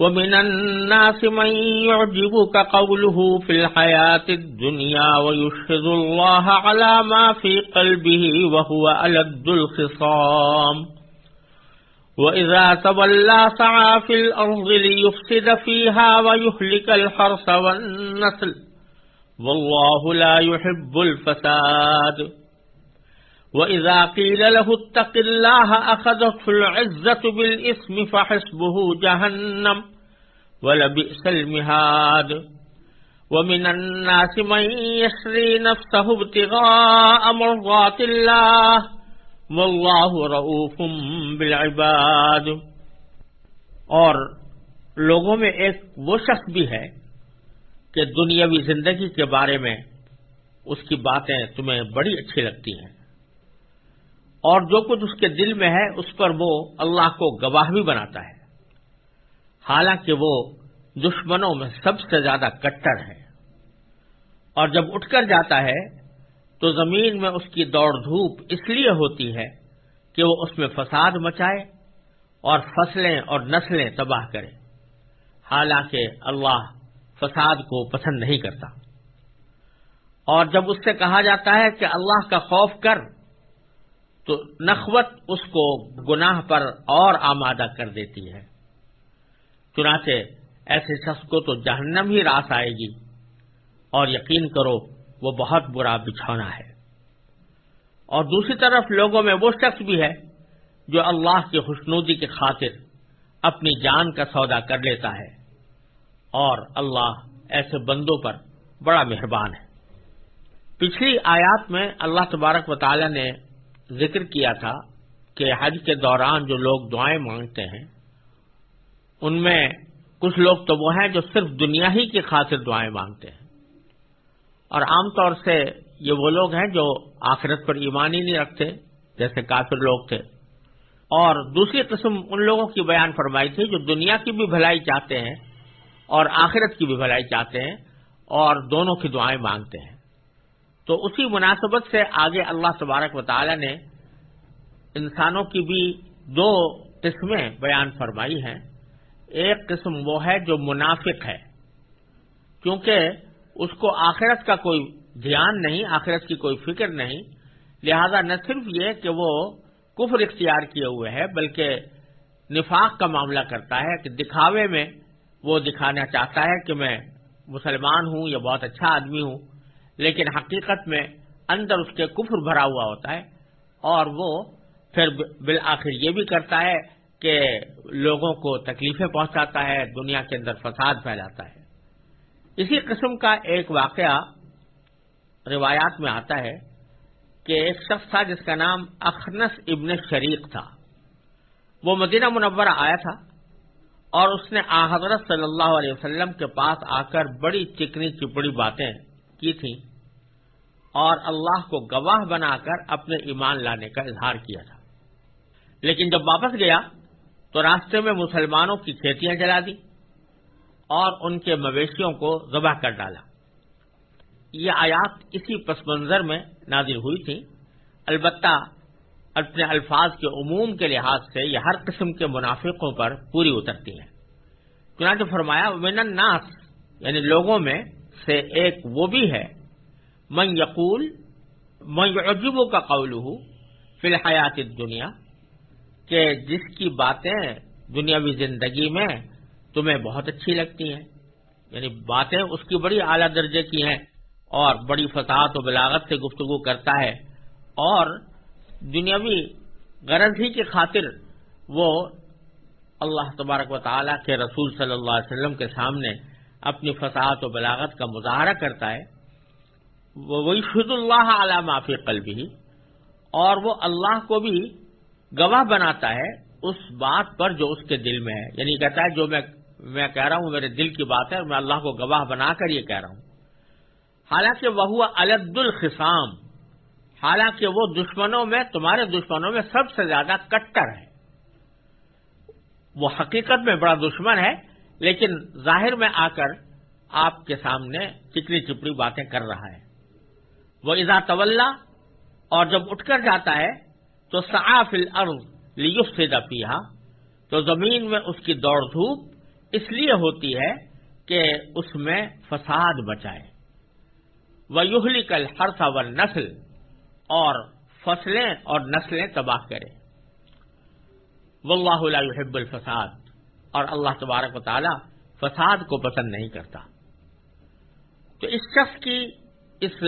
ومن الناس من يعجبك قوله في الحياة الدنيا ويشهد الله على ما في قلبه وهو ألد الخصام وإذا تولى سعى في الأرض ليفسد فيها ويهلك الحرث والنسل والله لا يحب الفساد وإذا قيل له اتق الله أخذته العزة بالإثم فحسبه جهنم ولبئس المهاد ومن الناس من يشري نفسه ابتغاء مرضات الله والله رؤوف بالعباد اور لوگوں میں ایک وہ شخص بھی ہے کہ دنیاوی زندگی کے بارے میں اس کی باتیں تمہیں بڑی اچھی لگتی ہیں۔ اور جو کچھ اس کے دل میں ہے، اس پر وہ اللہ کو گواہ بھی بناتا ہے۔ حالانکہ وہ دشمنوں میں سب سے زیادہ کٹر ہے اور جب اٹھ کر جاتا ہے، تو زمین میں اس کی دوڑ دھوپ اس لیے ہوتی ہے کہ وہ اس میں فساد مچائے اور فصلیں اور نسلیں تباہ کرے۔ حالانکہ اللہ فساد کو پسند نہیں کرتا۔ اور جب اس سے کہا جاتا ہے کہ اللہ کا خوف کر تو نخوت اس کو گناہ پر اور آمادہ کر دیتی ہے۔ چنانچہ ایسے شخص کو تو جہنم ہی راس آئے گی اور یقین کرو وہ بہت برا بچھونا ہے۔ اور دوسری طرف لوگوں میں وہ شخص بھی ہے جو اللہ کی خوشنودی کی خاطر اپنی جان کا سودا کر لیتا ہے اور اللہ ایسے بندوں پر بڑا مہربان ہے۔ پچھلی آیات میں اللہ تبارک و تعالی نے ذکر کیا تھا کہ حج کے دوران جو لوگ دعائیں مانگتے ہیں، ان میں کچھ لوگ تو وہ ہیں جو صرف دنیا ہی کی خاطر دعائیں مانگتے ہیں۔ اور عام طور سے یہ وہ لوگ ہیں جو آخرت پر ایمان ہی نہیں رکھتے، جیسے کافر لوگ تھے۔ اور دوسری قسم ان لوگوں کی بیان فرمائی تھی جو دنیا کی بھی بھلائی چاہتے ہیں اور آخرت کی بھی بھلائی چاہتے ہیں اور دونوں کی دعائیں مانگتے ہیں۔ تو اسی مناسبت سے آگے اللہ تبارک و تعالی نے انسانوں کی بھی دو قسمیں بیان فرمائی ہیں۔ ایک قسم وہ ہے جو منافق ہے، کیونکہ اس کو آخرت کا کوئی دھیان نہیں، آخرت کی کوئی فکر نہیں۔ لہذا نہ صرف یہ کہ وہ کفر اختیار کیے ہوئے ہے، بلکہ نفاق کا معاملہ کرتا ہے کہ دکھاوے میں وہ دکھانا چاہتا ہے کہ میں مسلمان ہوں یا بہت اچھا آدمی ہوں۔ لیکن حقیقت میں اندر اس کے کفر بھرا ہوا ہوتا ہے اور وہ پھر بالآخر یہ بھی کرتا ہے کہ لوگوں کو تکلیفیں پہنچاتا ہے، دنیا کے اندر فساد پھیلاتا ہے۔ اسی قسم کا ایک واقعہ روایات میں آتا ہے کہ ایک شخص تھا جس کا نام اخنس ابن شریق تھا۔ وہ مدینہ منورہ آیا تھا اور اس نے آ حضرت صلی اللہ علیہ وسلم کے پاس آ کر بڑی چکنی چپڑی باتیں کی تھیں اور اللہ کو گواہ بنا کر اپنے ایمان لانے کا اظہار کیا تھا۔ لیکن جب واپس گیا تو راستے میں مسلمانوں کی کھیتیاں جلا دی اور ان کے مویشیوں کو ذبح کر ڈالا۔ یہ آیات اسی پس منظر میں نازل ہوئی تھی البتہ اپنے الفاظ کے عموم کے لحاظ سے یہ ہر قسم کے منافقوں پر پوری اترتی ہیں چنانچہ فرمایا من الناس یعنی لوگوں میں سے ایک وہ بھی ہے، من یقول، من عجبوں کا قول ہوں فی الحیات دنیا کہ جس کی باتیں دنیاوی زندگی میں تمہیں بہت اچھی لگتی ہیں یعنی باتیں اس کی بڑی اعلیٰ درجے کی ہیں اور بڑی فساد و بلاغت سے گفتگو کرتا ہے، اور دنیاوی غرض ہی کی خاطر وہ اللہ تبارک و تعالیٰ کے رسول صلی اللہ علیہ وسلم کے سامنے اپنی فساد و بلاغت کا مظاہرہ کرتا ہے وہی خد اللہ علیہ معافی قلبی اور وہ اللہ کو بھی گواہ بناتا ہے اس بات پر جو اس کے دل میں ہے۔ یعنی کہتا ہے، جو میں میں کہہ رہا ہوں، میرے دل کی بات ہے اور میں اللہ کو گواہ بنا کر یہ کہہ رہا ہوں۔ حالانکہ وہ الد الخسام حالانکہ وہ دشمنوں میں، تمہارے دشمنوں میں سب سے زیادہ کٹر ہے۔ وہ حقیقت میں بڑا دشمن ہے لیکن ظاہر میں آ کر آپ کے سامنے چکری چپڑی باتیں کر رہا ہے۔ وہ ازا طول اور جب اٹھ کر جاتا ہے تو صاف الارض لیف سے دفیہ تو زمین میں اس کی دوڑ دھوپ اس لیے ہوتی ہے کہ اس میں فساد بچائے وہ یوہلی کل ہر ساول نسل اور فصلیں اور نسلیں تباہ کرے۔ واللہ لا يحب الفساد۔ اور اللہ تبارک و تعالی فساد کو پسند نہیں کرتا۔ تو اس شخص کی اس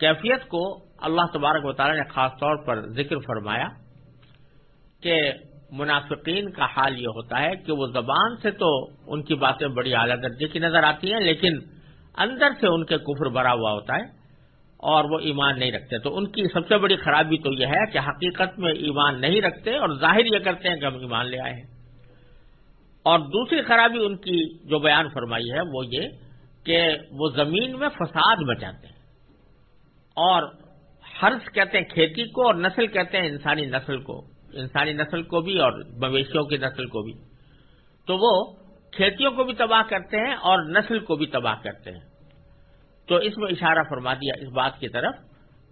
کیفیت کو اللہ تبارک و تعالی نے خاص طور پر ذکر فرمایا کہ منافقین کا حال یہ ہوتا ہے کہ وہ زبان سے تو ان کی باتیں بڑی اعلیٰ درجے کی نظر آتی ہیں، لیکن اندر سے ان کے کفر بھرا ہوا ہوتا ہے اور وہ ایمان نہیں رکھتے۔ تو ان کی سب سے بڑی خرابی تو یہ ہے کہ حقیقت میں ایمان نہیں رکھتے اور ظاہر یہ کرتے ہیں کہ ہم ایمان لے آئے ہیں۔ اور دوسری خرابی ان کی جو بیان فرمائی ہے وہ یہ کہ وہ زمین میں فساد بچاتے ہیں اور حرض کہتے ہیں کھیتی کو اور نسل کہتے ہیں انسانی نسل کو، انسانی نسل کو بھی اور مویشیوں کی نسل کو بھی۔ تو وہ کھیتیوں کو بھی تباہ کرتے ہیں اور نسل کو بھی تباہ کرتے ہیں۔ تو اس میں اشارہ فرما دیا اس بات کی طرف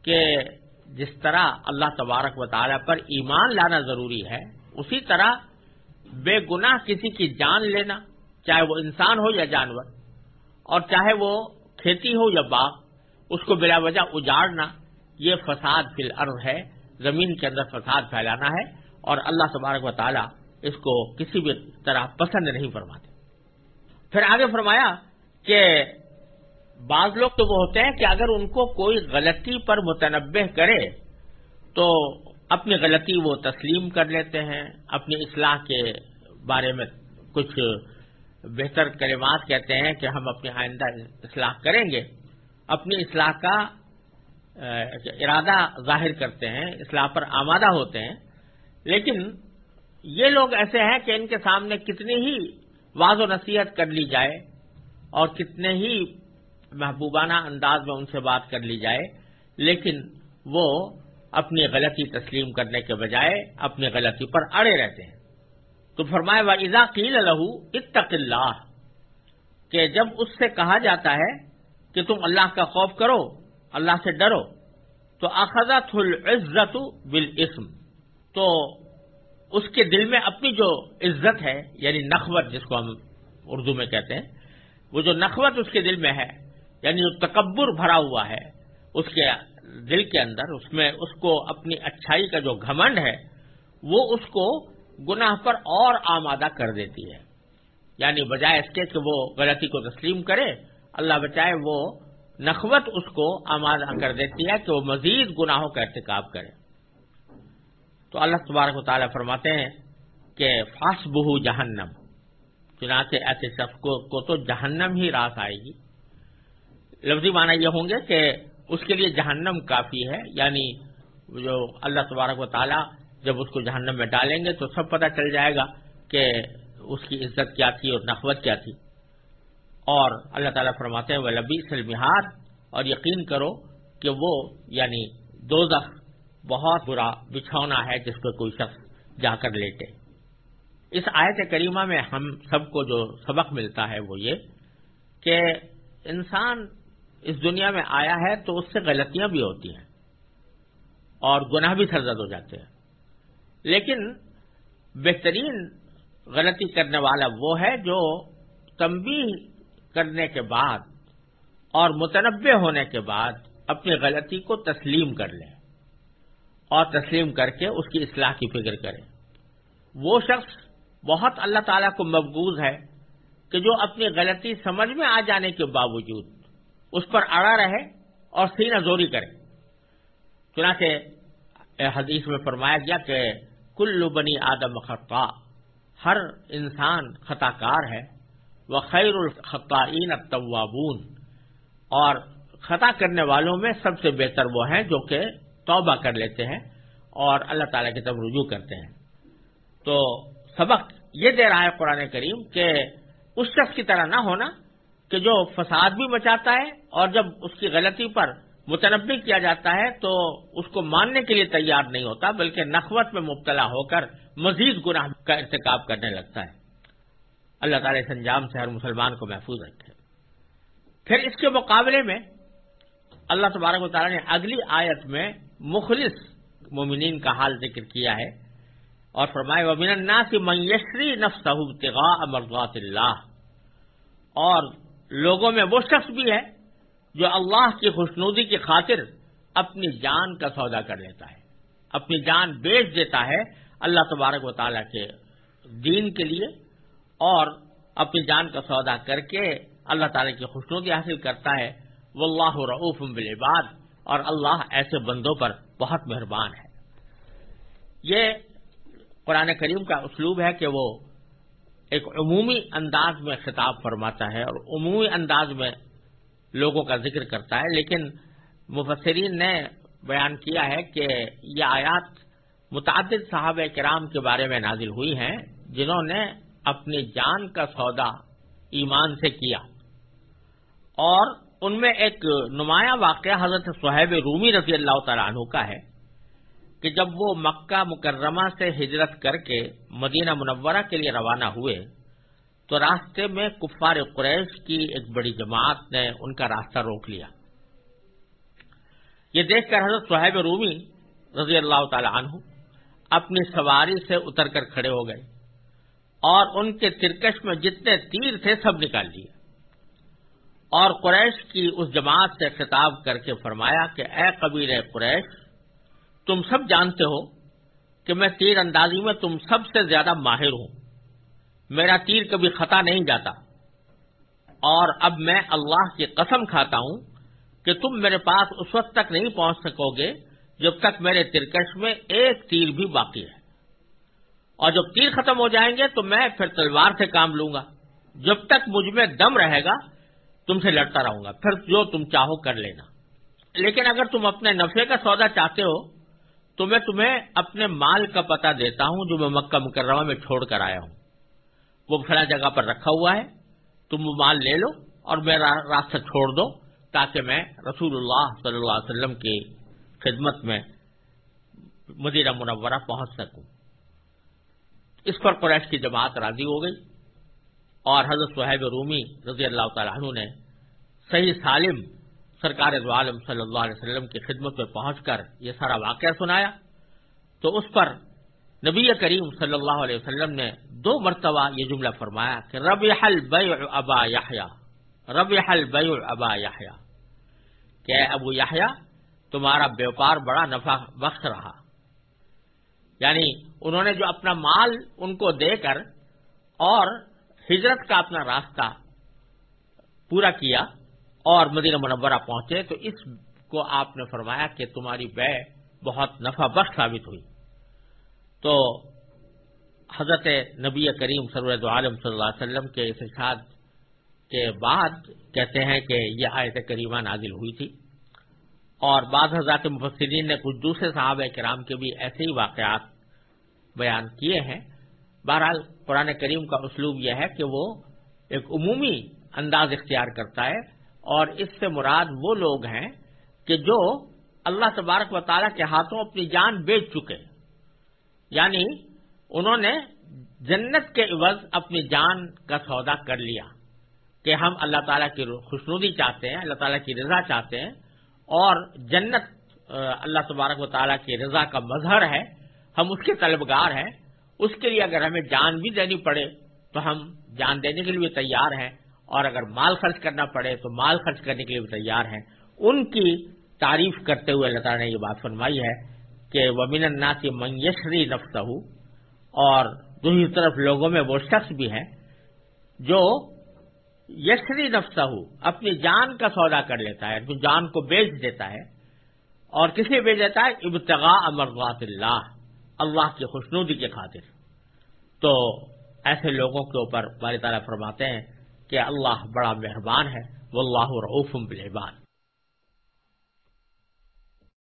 کہ جس طرح اللہ تبارک و تعالی پر ایمان لانا ضروری ہے، اسی طرح بے گناہ کسی کی جان لینا، چاہے وہ انسان ہو یا جانور، اور چاہے وہ کھیتی ہو یا باغ، اس کو بلا وجہ اجاڑنا، یہ فساد فی الارض ہے، زمین کے اندر فساد پھیلانا ہے، اور اللہ تبارک و تعالی اس کو کسی بھی طرح پسند نہیں فرماتے۔ پھر آگے فرمایا کہ بعض لوگ تو وہ ہوتے ہیں کہ اگر ان کو کوئی غلطی پر متنوع کرے، تو اپنی غلطی وہ تسلیم کر لیتے ہیں، اپنی اصلاح کے بارے میں کچھ بہتر کلمات کہتے ہیں کہ ہم اپنی آئندہ اصلاح کریں گے۔ اپنی اصلاح کا ارادہ ظاہر کرتے ہیں، اصلاح پر آمادہ ہوتے ہیں۔ لیکن یہ لوگ ایسے ہیں کہ ان کے سامنے کتنی ہی واض و نصیحت کر لی جائے اور کتنے ہی محبوبانہ انداز میں ان سے بات کر لی جائے، لیکن وہ اپنی غلطی تسلیم کرنے کے بجائے اپنی غلطی پر اڑے رہتے ہیں۔ تو فرمائے و ازا قیل لہو اتق اللہ کہ جب اس سے کہا جاتا ہے کہ تم اللہ کا خوف کرو، اللہ سے ڈرو، تو اخذت العزت بالاسم تو اس کے دل میں اپنی جو عزت ہے یعنی نخوت جس کو ہم اردو میں کہتے ہیں، وہ جو نخوت اس کے دل میں ہے یعنی جو تکبر بھرا ہوا ہے، اس کے دل کے اندر، اس میں اس کو اپنی اچھائی کا جو گھمنڈ ہے، وہ اس کو گناہ پر اور آمادہ کر دیتی ہے۔ یعنی بجائے اس کے کہ وہ غلطی کو تسلیم کرے، اللہ بچائے وہ نخوت اس کو آمادہ کر دیتی ہے کہ وہ مزید گناہوں کا ارتکاب کرے۔ تو اللہ تبارک و تعالیٰ فرماتے ہیں کہ فاس بہو جہنم، چنانچہ ایسے شخص کو تو جہنم ہی راس آئے گی۔ لفظی معنی یہ ہوں گے کہ اس کے لیے جہنم کافی ہے یعنی جو اللہ تبارک و تعالیٰ جب اس کو جہنم میں ڈالیں گے تو سب پتہ چل جائے گا کہ اس کی عزت کیا تھی اور نخوت کیا تھی۔ اور اللہ تعالیٰ فرماتے ہیں وہ لبی سلمہار اور یقین کرو کہ وہ یعنی دو بہت برا بچھونا ہے جس پہ کوئی شخص جا کر لیٹے۔ اس آیت کریمہ میں ہم سب کو جو سبق ملتا ہے وہ یہ کہ انسان اس دنیا میں آیا ہے تو اس سے غلطیاں بھی ہوتی ہیں اور گناہ بھی سرزد ہو جاتے ہیں۔ لیکن بہترین غلطی کرنے والا وہ ہے جو تمبی کرنے کے بعد اور متنوع ہونے کے بعد اپنی غلطی کو تسلیم کر لے اور تسلیم کر کے اس کی اصلاح کی فکر کرے۔ وہ شخص بہت اللہ تعالیٰ کو مقبوض ہے کہ جو اپنی غلطی سمجھ میں آ جانے کے باوجود اس پر اڑا رہے اور سینہ زوری کرے۔ چنانچہ حدیث میں فرمایا گیا کہ کل بنی آدم خطا، ہر انسان خطا کار ہے۔ وہ خیر الخطائین التوابون۔ اور خطا کرنے والوں میں سب سے بہتر وہ ہیں جو کہ توبہ کر لیتے ہیں اور اللہ تعالی کی طرف رجوع کرتے ہیں۔ تو سبق یہ دے رہا ہے قرآن کریم کہ اس شخص کی طرح نہ ہونا کہ جو فساد بھی مچاتا ہے اور جب اس کی غلطی پر متنوع کیا جاتا ہے تو اس کو ماننے کے لیے تیار نہیں ہوتا، بلکہ نخوت میں مبتلا ہو کر مزید گناہ کا ارتکاب کرنے لگتا ہے۔ اللہ تعالی اس انجام سے ہر مسلمان کو محفوظ رکھے۔ پھر اس کے مقابلے میں اللہ تبارک و تعالیٰ نے اگلی آیت میں مخلص مومنین کا حال ذکر کیا ہے اور فرمائے ومن الناس من یشری نفسه ابتغاء مرضات اللہ۔ اور لوگوں میں وہ شخص بھی ہے جو اللہ کی خوشنودی کی خاطر اپنی جان کا سودا کر لیتا ہے، اپنی جان بیچ دیتا ہے اللہ تبارک و تعالیٰ کے دین کے لیے اور اپنی جان کا سودا کر کے اللہ تعالیٰ کی خوشنودی حاصل کرتا ہے۔ وہ اللہ رعوف بالعباد اور اللہ ایسے بندوں پر بہت مہربان ہے۔ یہ قرآن کریم کا اسلوب ہے کہ وہ ایک عمومی انداز میں خطاب فرماتا ہے اور عمومی انداز میں لوگوں کا ذکر کرتا ہے، لیکن مفسرین نے بیان کیا ہے کہ یہ آیات متعدد صحابہ کرام کے بارے میں نازل ہوئی ہیں، جنہوں نے اپنی جان کا سودا ایمان سے کیا۔ اور ان میں ایک نمایاں واقعہ حضرت صہیب رومی رضی اللہ تعالیٰ عنہ کا ہے۔ کہ جب وہ مکہ مکرمہ سے ہجرت کر کے مدینہ منورہ کے لیے روانہ ہوئے، تو راستے میں کفار قریش کی ایک بڑی جماعت نے ان کا راستہ روک لیا۔ یہ دیکھ کر حضرت صہیب رومی رضی اللہ تعالی عنہ اپنی سواری سے اتر کر کھڑے ہو گئے اور ان کے ترکش میں جتنے تیر تھے سب نکال لیے۔ اور قریش کی اس جماعت سے خطاب کر کے فرمایا کہ اے قبیر قریش تم سب جانتے ہو کہ میں تیر اندازی میں تم سب سے زیادہ ماہر ہوں۔ میرا تیر کبھی خطا نہیں جاتا۔ اور اب میں اللہ کی قسم کھاتا ہوں کہ تم میرے پاس اس وقت تک نہیں پہنچ سکو گے جب تک میرے ترکش میں ایک تیر بھی باقی ہے اور جب تیر ختم ہو جائیں گے تو میں پھر تلوار سے کام لوں گا۔ جب تک مجھ میں دم رہے گا، تم سے لڑتا رہوں گا۔ پھر جو تم چاہو کر لینا۔ لیکن اگر تم اپنے نفے کا سودا چاہتے ہو تو میں تمہیں اپنے مال کا پتہ دیتا ہوں جو میں مکہ مکرمہ میں چھوڑ کر آیا ہوں۔ وہ فلاں جگہ پر رکھا ہوا ہے۔ تم وہ مال لے لو اور میرا راستہ چھوڑ دو تاکہ میں رسول اللہ صلی اللہ علیہ وسلم کی خدمت میں مدینہ منورہ پہنچ سکوں۔ اس پر قریش کی جماعت راضی ہو گئی اور حضرت صہیب رومی رضی اللہ تعالیٰ عنہ نے صحیح سالم سرکار دو عالم صلی اللہ علیہ وسلم کی خدمت میں پہنچ کر یہ سارا واقعہ سنایا تو اس پر نبی کریم صلی اللہ علیہ وسلم نے دو مرتبہ یہ جملہ فرمایا کہ رب حل بی ابا یحیا رب حل بی ابا یحیا کہ ابو یحیا تمہارا بیوپار بڑا نفع بخش رہا۔ یعنی انہوں نے جو اپنا مال ان کو دے کر اور ہجرت کا اپنا راستہ پورا کیا اور مدینہ منورہ پہنچے تو اس کو آپ نے فرمایا کہ تمہاری بے بہت نفع بخش ثابت ہوئی۔ تو حضرت نبی کریم سرورت عالم صلی اللہ علیہ وسلم کے ارشاد کے بعد کہتے ہیں کہ یہ آیت کریمہ نازل ہوئی تھی۔ اور بعض حضرات مفسرین نے کچھ دوسرے صحابہ کرام کے بھی ایسے ہی واقعات بیان کیے ہیں۔ بہرحال قرآن کریم کا اسلوب یہ ہے کہ وہ ایک عمومی انداز اختیار کرتا ہے اور اس سے مراد وہ لوگ ہیں کہ جو اللہ تبارک و تعالیٰ کے ہاتھوں اپنی جان بیچ چکے۔ یعنی انہوں نے جنت کے عوض اپنی جان کا سودا کر لیا کہ ہم اللہ تعالیٰ کی خوشنودی چاہتے ہیں، اللہ تعالیٰ کی رضا چاہتے ہیں اور جنت اللہ تبارک و تعالیٰ کی رضا کا مظہر ہے، ہم اس کے طلبگار ہیں، اس کے لیے اگر ہمیں جان بھی دینی پڑے تو ہم جان دینے کے لیے تیار ہیں۔ اور اگر مال خرچ کرنا پڑے تو مال خرچ کرنے کے لیے بھی تیار ہیں۔ ان کی تعریف کرتے ہوئے اللہ تعالیٰ نے یہ بات فرمائی ہے کہ ومن الناس من یشری نفسہ اور دوسری طرف لوگوں میں وہ شخص بھی ہے جو یشری نفسہ اپنی جان کا سودا کر لیتا ہے، اپنی جان کو بیچ دیتا ہے۔ اور کسی بیچ دیتا ہے؟ ابتغاء امرضات اللہ اللہ کی خوشنودی کے خاطر۔ تو ایسے لوگوں کے اوپر بار تعالیٰ فرماتے ہیں کہ اللہ بڑا مہربان ہے وہ اللہ رعوف بالعباد۔